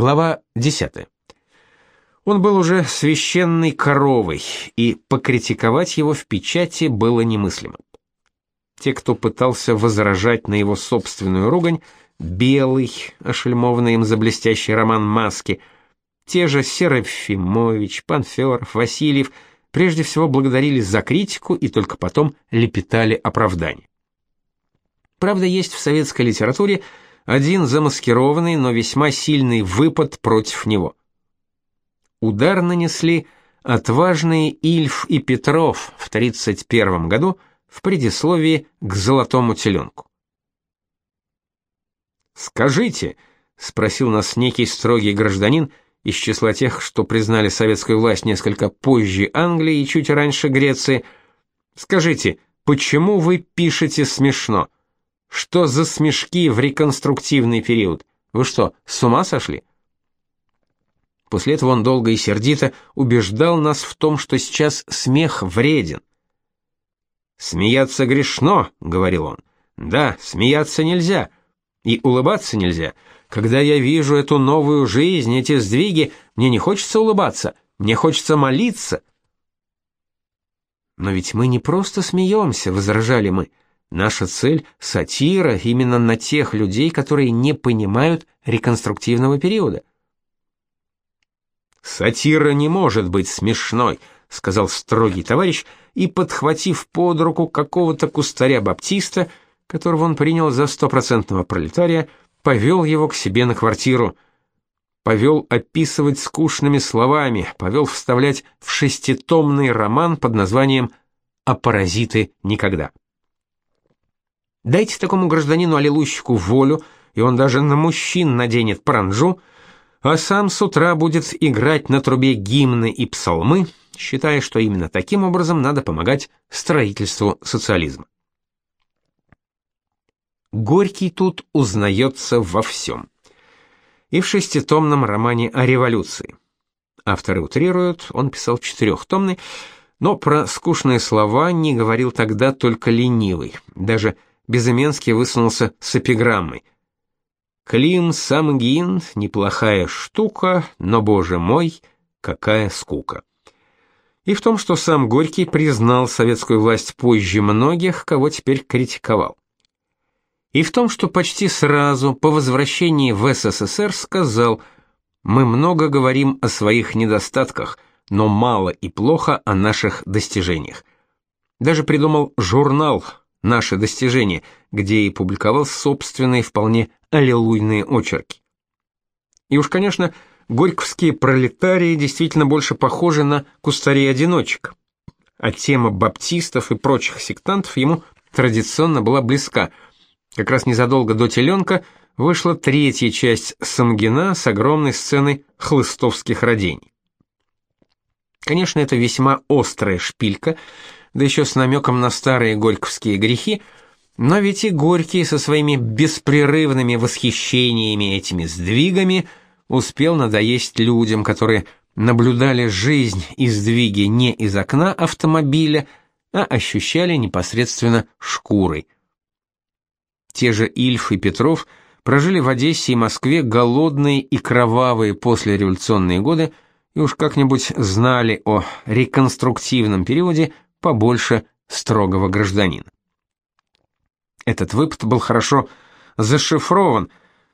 Глава 10. Он был уже священной коровой, и покритиковать его в печати было немыслимо. Те, кто пытался возражать на его собственную ругань, Белый, ошельмованный им за блестящий роман «Маски», те же Серафимович, Панферов, Васильев прежде всего благодарили за критику и только потом лепетали оправдания. Правда, есть в советской литературе один замаскированный, но весьма сильный выпад против него. Удар нанесли отважные Ильф и Петров в 1931 году в предисловии к «Золотому теленку». «Скажите», — спросил нас некий строгий гражданин из числа тех, что признали советскую власть несколько позже Англии и чуть раньше Греции, «скажите, почему вы пишете смешно? Что за смешки в реконструктивный период? Вы что, с ума сошли?» После этого он долго и сердито убеждал нас в том, что сейчас смех вреден. «Смеяться грешно», — говорил он. «Да, смеяться нельзя, и улыбаться нельзя. Когда я вижу эту новую жизнь, эти сдвиги, мне не хочется улыбаться, мне хочется молиться». «Но ведь мы не просто смеемся», — возражали мы. «Наша цель — сатира именно на тех людей, которые не понимают реконструктивного периода». Сатира не может быть смешной, сказал строгий товарищ и подхватив под руку какого-то кустаря баптиста, которого он принял за стопроцентного пролетария, повел его к себе на квартиру. Повел описывать скучными словами, повел вставлять в шеститомный роман под названием «А паразиты никогда». Дайте такому гражданину-аллилуйщику волю, и он даже на мужчин наденет паранджу — а сам с утра будет играть на трубе гимны и псалмы, считая, что именно таким образом надо помогать строительству социализма. Горький тут узнается во всем. И в шеститомном романе о революции. Авторы утрируют, он писал четырехтомный, но про скучные слова не говорил тогда только ленивый. Даже Безыменский высунулся с эпиграммой – Клим Самгин — неплохая штука, но, боже мой, какая скука. И в том, что сам Горький признал советскую власть позже многих, кого теперь критиковал. И в том, что почти сразу по возвращении в СССР сказал «Мы много говорим о своих недостатках, но мало и плохо о наших достижениях». Даже придумал журнал «Наши достижения», где и публиковал собственные вполне аллилуйные очерки. И уж, конечно, горьковские пролетарии действительно больше похожи на кустарей-одиночек, а тема баптистов и прочих сектантов ему традиционно была близка. Как раз незадолго до «Теленка» вышла третья часть «Самгина» с огромной сценой хлыстовских родений. Конечно, это весьма острая шпилька, да еще с намеком на старые горьковские грехи – но ведь и Горький со своими беспрерывными восхищениями этими сдвигами успел надоесть людям, которые наблюдали жизнь и сдвиги не из окна автомобиля, а ощущали непосредственно шкурой. Те же Ильф и Петров прожили в Одессе и Москве голодные и кровавые послереволюционные годы и уж как-нибудь знали о реконструктивном периоде побольше строгого гражданина. Этот выпад был хорошо зашифрован.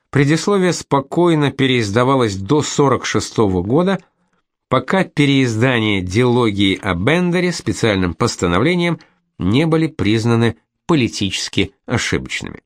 Предисловие спокойно переиздавалось до 46 -го года, пока переиздания диалогии о Бендере специальным постановлением не были признаны политически ошибочными.